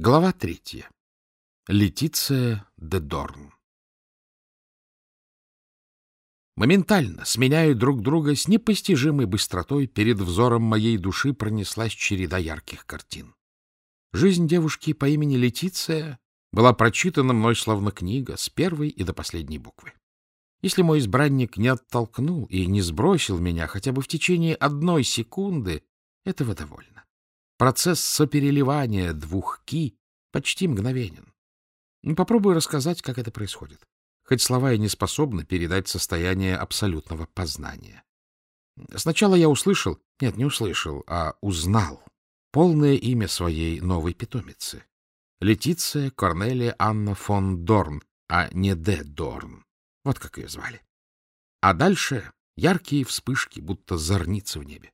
Глава третья. Летиция де Дорн. Моментально, сменяя друг друга, с непостижимой быстротой перед взором моей души пронеслась череда ярких картин. Жизнь девушки по имени Летиция была прочитана мной словно книга с первой и до последней буквы. Если мой избранник не оттолкнул и не сбросил меня хотя бы в течение одной секунды, этого довольно. Процесс сопереливания двух ки почти мгновенен. Попробую рассказать, как это происходит. Хоть слова и не способны передать состояние абсолютного познания. Сначала я услышал, нет, не услышал, а узнал полное имя своей новой питомицы. Летиция Корнелия Анна фон Дорн, а не Д. Дорн. Вот как ее звали. А дальше яркие вспышки, будто зорницы в небе.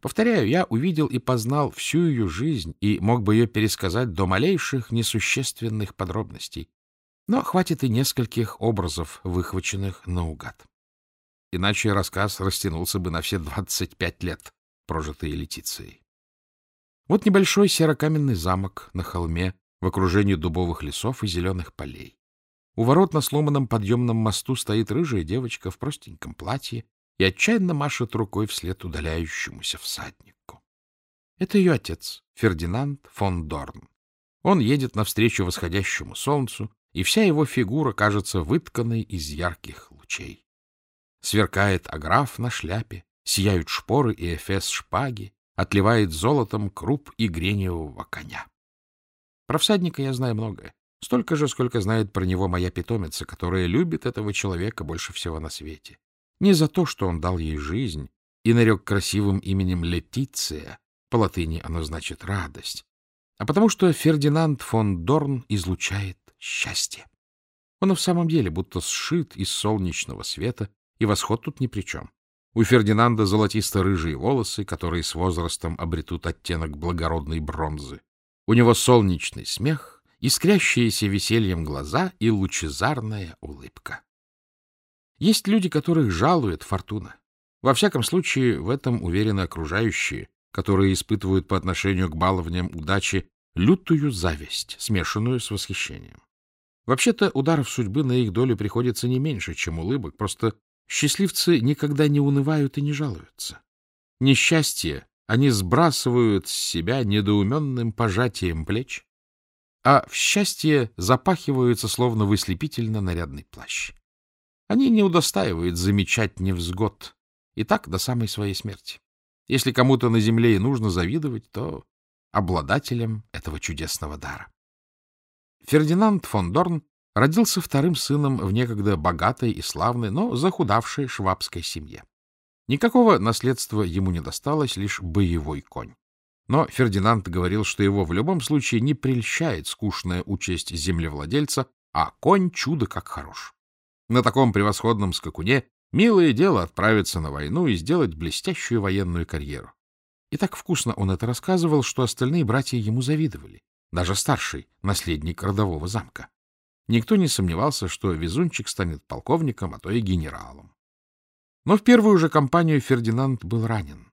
Повторяю, я увидел и познал всю ее жизнь и мог бы ее пересказать до малейших несущественных подробностей. Но хватит и нескольких образов, выхваченных наугад. Иначе рассказ растянулся бы на все двадцать пять лет, прожитые Летицией. Вот небольшой серокаменный замок на холме в окружении дубовых лесов и зеленых полей. У ворот на сломанном подъемном мосту стоит рыжая девочка в простеньком платье и отчаянно машет рукой вслед удаляющемуся всаднику. Это ее отец, Фердинанд фон Дорн. Он едет навстречу восходящему солнцу, и вся его фигура кажется вытканной из ярких лучей. Сверкает аграф на шляпе, сияют шпоры и эфес шпаги, отливает золотом круп и грениевого коня. Про всадника я знаю многое. Столько же, сколько знает про него моя питомица, которая любит этого человека больше всего на свете. Не за то, что он дал ей жизнь и нарек красивым именем Летиция, по латыни оно значит «радость», а потому что Фердинанд фон Дорн излучает счастье. Он в самом деле будто сшит из солнечного света, и восход тут ни при чем. У Фердинанда золотисто-рыжие волосы, которые с возрастом обретут оттенок благородной бронзы. У него солнечный смех, искрящиеся весельем глаза и лучезарная улыбка. Есть люди, которых жалует фортуна. Во всяком случае, в этом уверены окружающие, которые испытывают по отношению к баловням удачи лютую зависть, смешанную с восхищением. Вообще-то ударов судьбы на их долю приходится не меньше, чем улыбок, просто счастливцы никогда не унывают и не жалуются. Несчастье они сбрасывают с себя недоуменным пожатием плеч, а в счастье запахиваются словно в ослепительно нарядный плащ. Они не удостаивают замечать невзгод, и так до самой своей смерти. Если кому-то на земле и нужно завидовать, то обладателем этого чудесного дара. Фердинанд фон Дорн родился вторым сыном в некогда богатой и славной, но захудавшей швабской семье. Никакого наследства ему не досталось, лишь боевой конь. Но Фердинанд говорил, что его в любом случае не прельщает скучная участь землевладельца, а конь чудо как хорош. На таком превосходном скакуне милое дело отправиться на войну и сделать блестящую военную карьеру. И так вкусно он это рассказывал, что остальные братья ему завидовали, даже старший, наследник родового замка. Никто не сомневался, что везунчик станет полковником, а то и генералом. Но в первую же кампанию Фердинанд был ранен.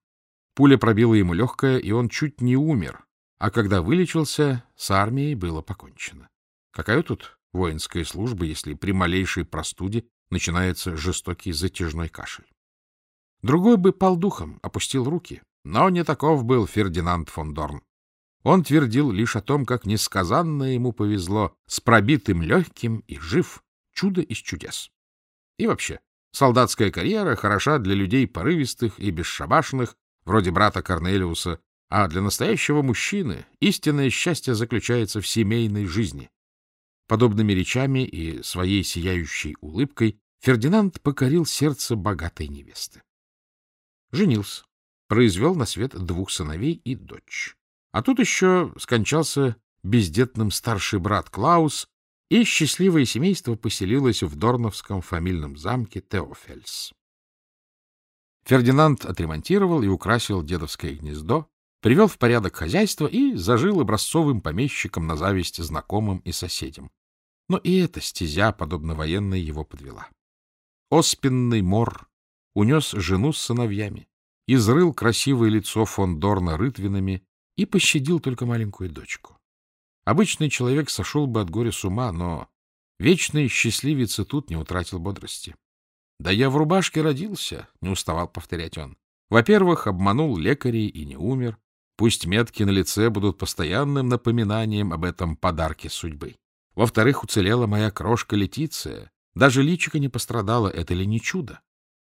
Пуля пробила ему легкое, и он чуть не умер, а когда вылечился, с армией было покончено. Какая тут воинской службы, если при малейшей простуде начинается жестокий затяжной кашель. Другой бы пал духом, опустил руки, но не таков был Фердинанд фон Дорн. Он твердил лишь о том, как несказанно ему повезло с пробитым легким и жив, чудо из чудес. И вообще, солдатская карьера хороша для людей порывистых и бесшабашных, вроде брата Корнелиуса, а для настоящего мужчины истинное счастье заключается в семейной жизни, Подобными речами и своей сияющей улыбкой Фердинанд покорил сердце богатой невесты. Женился, произвел на свет двух сыновей и дочь. А тут еще скончался бездетным старший брат Клаус, и счастливое семейство поселилось в Дорновском фамильном замке Теофельс. Фердинанд отремонтировал и украсил дедовское гнездо, привел в порядок хозяйство и зажил образцовым помещиком на зависть знакомым и соседям. Но и эта стезя, подобно военной, его подвела. Оспенный мор унес жену с сыновьями, изрыл красивое лицо фон Дорна рытвинами и пощадил только маленькую дочку. Обычный человек сошел бы от горя с ума, но вечный счастливец и тут не утратил бодрости. Да я в рубашке родился, — не уставал повторять он. Во-первых, обманул лекарей и не умер. Пусть метки на лице будут постоянным напоминанием об этом подарке судьбы. Во-вторых, уцелела моя крошка Летиция. Даже личико не пострадало, это ли не чудо?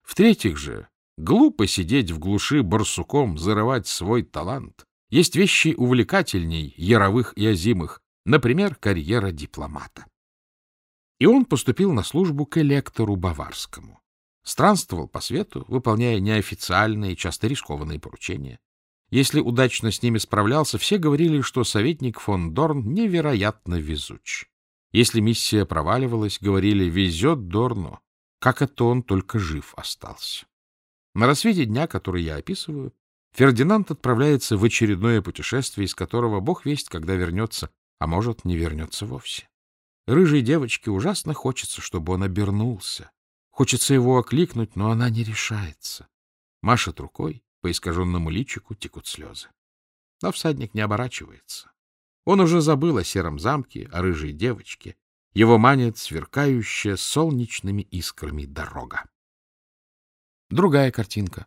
В-третьих же, глупо сидеть в глуши барсуком, зарывать свой талант. Есть вещи увлекательней, яровых и озимых, например, карьера дипломата. И он поступил на службу к электору Баварскому. Странствовал по свету, выполняя неофициальные, часто рискованные поручения. Если удачно с ними справлялся, все говорили, что советник фон Дорн невероятно везуч. Если миссия проваливалась, говорили «везет Дорну». Как это он только жив остался? На рассвете дня, который я описываю, Фердинанд отправляется в очередное путешествие, из которого бог весть, когда вернется, а может, не вернется вовсе. Рыжей девочке ужасно хочется, чтобы он обернулся. Хочется его окликнуть, но она не решается. Машет рукой, по искаженному личику текут слезы. Но всадник не оборачивается. Он уже забыл о сером замке, о рыжей девочке. Его манит сверкающая солнечными искрами дорога. Другая картинка.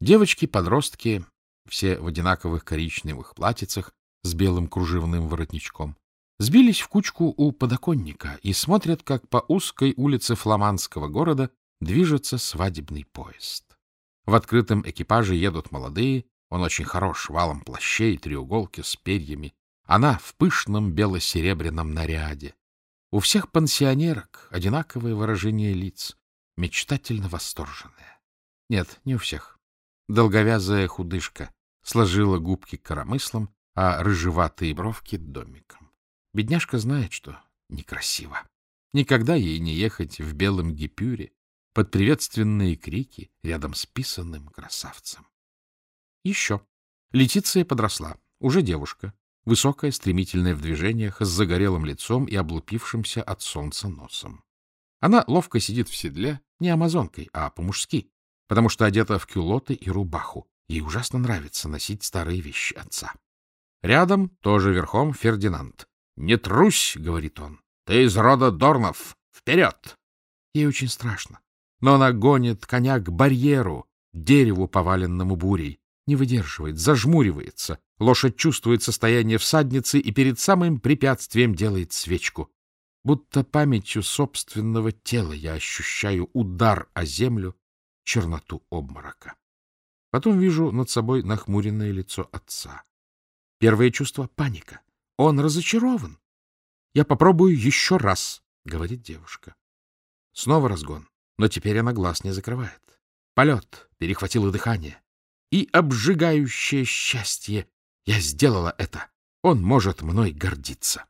Девочки-подростки, все в одинаковых коричневых платьицах с белым кружевным воротничком, сбились в кучку у подоконника и смотрят, как по узкой улице фламандского города движется свадебный поезд. В открытом экипаже едут молодые, он очень хорош, валом плащей, треуголки с перьями. Она в пышном бело-серебряном наряде. У всех пансионерок одинаковое выражение лиц, мечтательно восторженное. Нет, не у всех. Долговязая худышка сложила губки коромыслом, а рыжеватые бровки — домиком. Бедняжка знает, что некрасиво. Никогда ей не ехать в белом гипюре под приветственные крики рядом с писанным красавцем. Еще. Летиция подросла, уже девушка, высокая, стремительная в движениях, с загорелым лицом и облупившимся от солнца носом. Она ловко сидит в седле, не амазонкой, а по-мужски, потому что одета в кюлоты и рубаху. Ей ужасно нравится носить старые вещи отца. Рядом, тоже верхом, Фердинанд. «Не трусь!» — говорит он. «Ты из рода Дорнов! Вперед!» Ей очень страшно. Но она гонит коня к барьеру, дереву, поваленному бурей. Не выдерживает, зажмуривается. Лошадь чувствует состояние всадницы и перед самым препятствием делает свечку. Будто памятью собственного тела я ощущаю удар о землю, черноту обморока. Потом вижу над собой нахмуренное лицо отца. Первое чувство — паника. Он разочарован. Я попробую еще раз, — говорит девушка. Снова разгон, но теперь она глаз не закрывает. Полет перехватило дыхание. И обжигающее счастье. Я сделала это. Он может мной гордиться.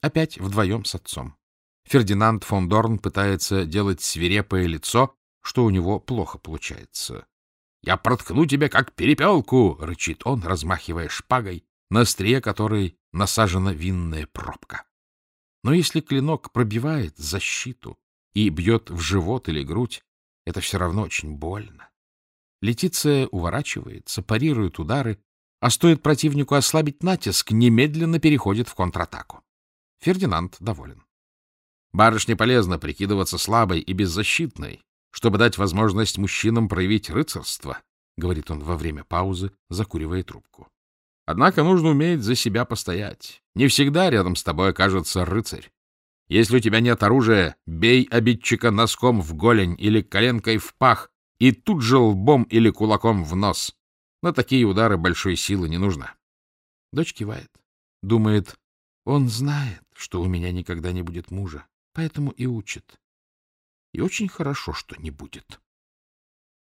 Опять вдвоем с отцом. Фердинанд фон Дорн пытается делать свирепое лицо, что у него плохо получается. — Я проткну тебя, как перепелку! — рычит он, размахивая шпагой на острие которой насажена винная пробка. Но если клинок пробивает защиту и бьет в живот или грудь, это все равно очень больно. Летиция уворачивается, парирует удары, а стоит противнику ослабить натиск, немедленно переходит в контратаку. Фердинанд доволен. Барышне полезно прикидываться слабой и беззащитной, чтобы дать возможность мужчинам проявить рыцарство, — говорит он во время паузы, закуривая трубку. Однако нужно уметь за себя постоять. Не всегда рядом с тобой окажется рыцарь. Если у тебя нет оружия, бей обидчика носком в голень или коленкой в пах и тут же лбом или кулаком в нос. На такие удары большой силы не нужно. Дочь кивает. Думает, он знает, что у меня никогда не будет мужа, поэтому и учит. И очень хорошо, что не будет.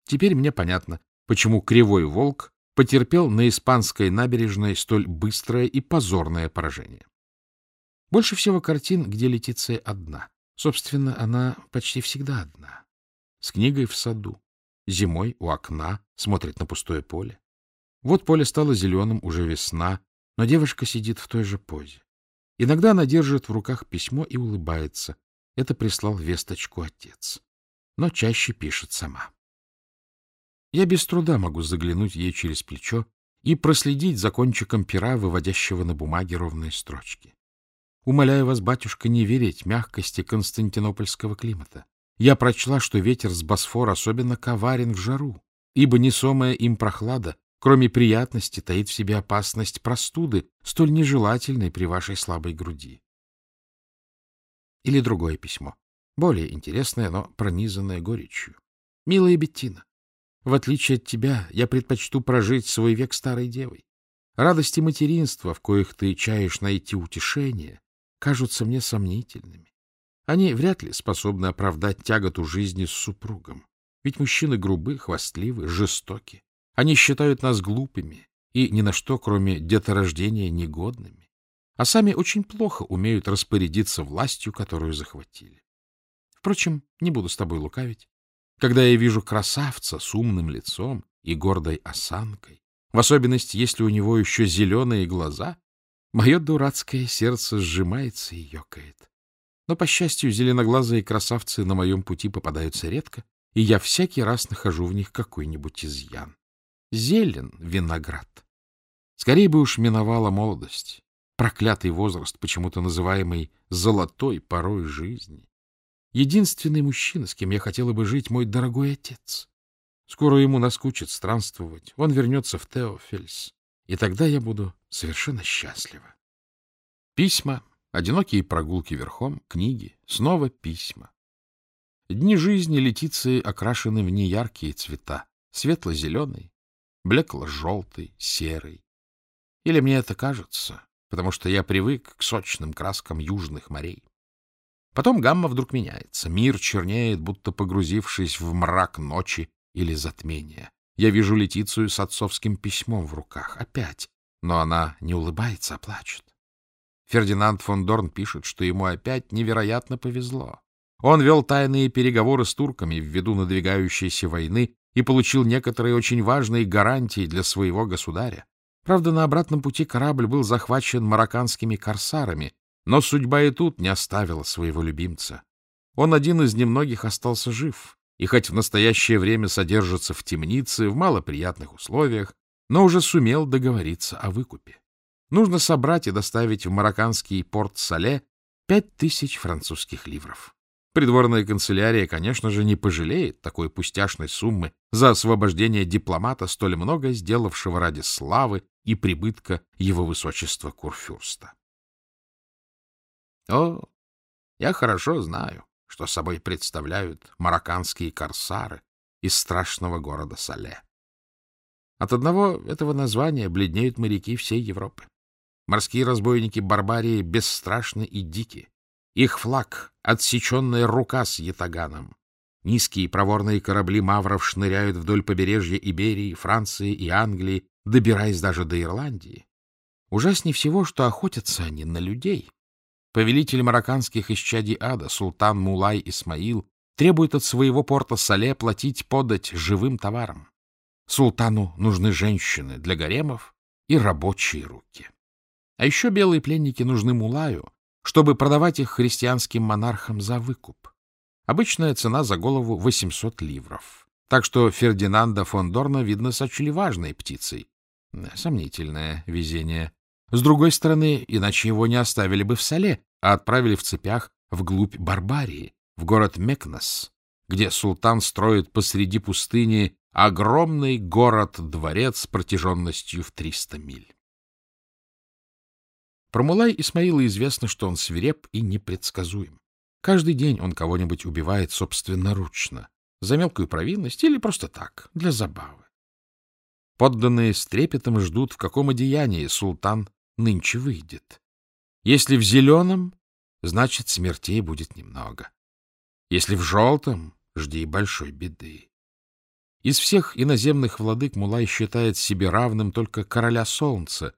Теперь мне понятно, почему кривой волк потерпел на испанской набережной столь быстрое и позорное поражение. Больше всего картин, где Летиция одна. Собственно, она почти всегда одна. С книгой в саду. Зимой у окна смотрит на пустое поле. Вот поле стало зеленым, уже весна, но девушка сидит в той же позе. Иногда она держит в руках письмо и улыбается. Это прислал весточку отец. Но чаще пишет сама. Я без труда могу заглянуть ей через плечо и проследить за кончиком пера, выводящего на бумаге ровные строчки. Умоляю вас, батюшка, не верить мягкости константинопольского климата. Я прочла, что ветер с Босфора особенно коварен в жару, ибо несомая им прохлада, кроме приятности, таит в себе опасность простуды, столь нежелательной при вашей слабой груди. Или другое письмо, более интересное, но пронизанное горечью. Милая Беттина, в отличие от тебя, я предпочту прожить свой век старой девой. Радости материнства, в коих ты чаешь найти утешение, кажутся мне сомнительными. Они вряд ли способны оправдать тяготу жизни с супругом. Ведь мужчины грубы, хвастливы, жестоки. Они считают нас глупыми и ни на что, кроме деторождения, негодными. А сами очень плохо умеют распорядиться властью, которую захватили. Впрочем, не буду с тобой лукавить. Когда я вижу красавца с умным лицом и гордой осанкой, в особенности, если у него еще зеленые глаза, мое дурацкое сердце сжимается и ёкает. Но, по счастью, зеленоглазые красавцы на моем пути попадаются редко, и я всякий раз нахожу в них какой-нибудь изъян. Зелен виноград. Скорее бы уж миновала молодость, проклятый возраст, почему-то называемый золотой порой жизни. Единственный мужчина, с кем я хотела бы жить, мой дорогой отец. Скоро ему наскучит странствовать. Он вернется в Теофельс. И тогда я буду совершенно счастлива. Письма, одинокие прогулки верхом, книги, снова письма. Дни жизни Летиции окрашены в неяркие цвета. Светло-зеленый, блекло-желтый, серый. Или мне это кажется, потому что я привык к сочным краскам южных морей. Потом гамма вдруг меняется. Мир чернеет, будто погрузившись в мрак ночи или затмения. Я вижу Летицию с отцовским письмом в руках. Опять. Но она не улыбается, а плачет. Фердинанд фон Дорн пишет, что ему опять невероятно повезло. Он вел тайные переговоры с турками ввиду надвигающейся войны и получил некоторые очень важные гарантии для своего государя. Правда, на обратном пути корабль был захвачен марокканскими корсарами, но судьба и тут не оставила своего любимца. Он один из немногих остался жив, и хоть в настоящее время содержится в темнице в малоприятных условиях, но уже сумел договориться о выкупе. Нужно собрать и доставить в марокканский порт Сале пять тысяч французских ливров. Придворная канцелярия, конечно же, не пожалеет такой пустяшной суммы за освобождение дипломата, столь много сделавшего ради славы и прибытка его высочества Курфюрста. О, я хорошо знаю, что собой представляют марокканские корсары из страшного города Сале. От одного этого названия бледнеют моряки всей Европы. Морские разбойники Барбарии бесстрашны и дики. Их флаг — отсеченная рука с ятаганом. Низкие проворные корабли мавров шныряют вдоль побережья Иберии, Франции и Англии, добираясь даже до Ирландии. Ужаснее всего, что охотятся они на людей, Повелитель марокканских исчадий ада, султан Мулай Исмаил, требует от своего порта Сале платить подать живым товаром. Султану нужны женщины для гаремов и рабочие руки. А еще белые пленники нужны Мулаю, чтобы продавать их христианским монархам за выкуп. Обычная цена за голову 800 ливров. Так что Фердинанда фон Дорна, видно, сочли важной птицей. Сомнительное везение. С другой стороны, иначе его не оставили бы в Сале, а отправили в цепях вглубь Барбарии, в город Мекнос, где султан строит посреди пустыни огромный город-дворец протяженностью в 300 миль. Про Мулай Исмаила известно, что он свиреп и непредсказуем. Каждый день он кого-нибудь убивает собственноручно, за мелкую провинность или просто так, для забавы. Подданные с трепетом ждут, в каком одеянии султан нынче выйдет. Если в зеленом, значит, смертей будет немного. Если в желтом, жди большой беды. Из всех иноземных владык Мулай считает себе равным только короля солнца,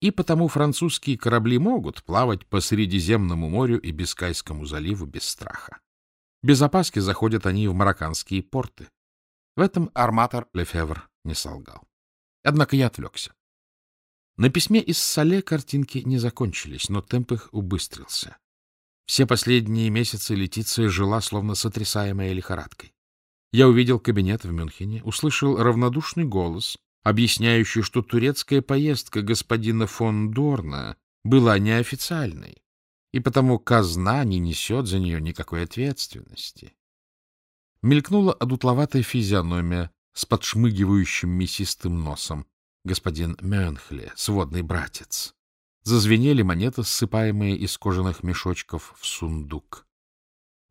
и потому французские корабли могут плавать по Средиземному морю и Бискайскому заливу без страха. Без опаски заходят они в марокканские порты. В этом арматор Лефевр не солгал. Однако я отвлекся. На письме из Сале картинки не закончились, но темп их убыстрился. Все последние месяцы Летиция жила, словно сотрясаемая лихорадкой. Я увидел кабинет в Мюнхене, услышал равнодушный голос, объясняющую, что турецкая поездка господина фон Дорна была неофициальной, и потому казна не несет за нее никакой ответственности. Мелькнула одутловатая физиономия с подшмыгивающим мясистым носом. Господин Мюнхле, сводный братец. Зазвенели монеты, ссыпаемые из кожаных мешочков в сундук.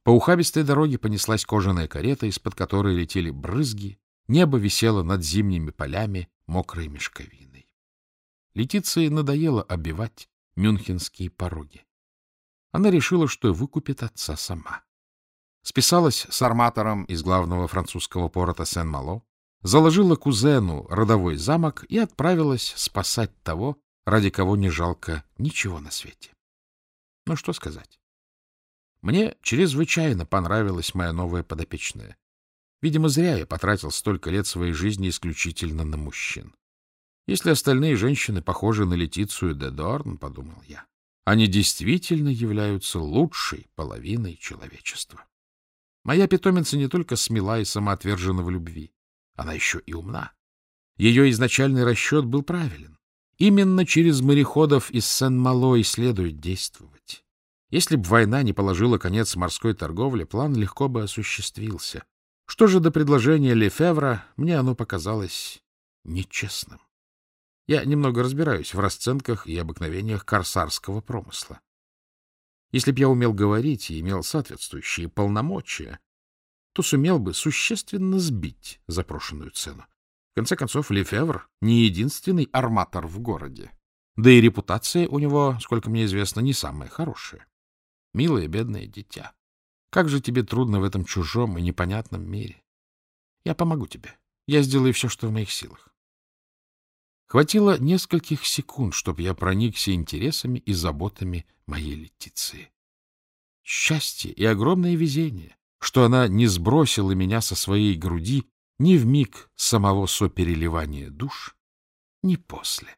По ухабистой дороге понеслась кожаная карета, из-под которой летели брызги, небо висело над зимними полями мокрой мешковиной. Летиции надоело обивать мюнхенские пороги. Она решила, что выкупит отца сама. Списалась с арматором из главного французского порота Сен-Мало, заложила кузену родовой замок и отправилась спасать того, ради кого не жалко ничего на свете. Ну, что сказать. Мне чрезвычайно понравилась моя новая подопечная. Видимо, зря я потратил столько лет своей жизни исключительно на мужчин. Если остальные женщины похожи на Летицию де Дорн, — подумал я, — они действительно являются лучшей половиной человечества. Моя питомица не только смела и самоотвержена в любви, она еще и умна. Ее изначальный расчет был правилен. Именно через мореходов из Сен-Мало и следует действовать. Если бы война не положила конец морской торговле, план легко бы осуществился. Что же до предложения Лефевра, мне оно показалось нечестным. Я немного разбираюсь в расценках и обыкновениях корсарского промысла. Если б я умел говорить и имел соответствующие полномочия, то сумел бы существенно сбить запрошенную цену. В конце концов, Лефевр — не единственный арматор в городе. Да и репутация у него, сколько мне известно, не самая хорошая. Милое бедное дитя. Как же тебе трудно в этом чужом и непонятном мире. Я помогу тебе. Я сделаю все, что в моих силах. Хватило нескольких секунд, чтобы я проникся интересами и заботами моей Летиции. Счастье и огромное везение, что она не сбросила меня со своей груди ни в миг самого сопереливания душ, ни после.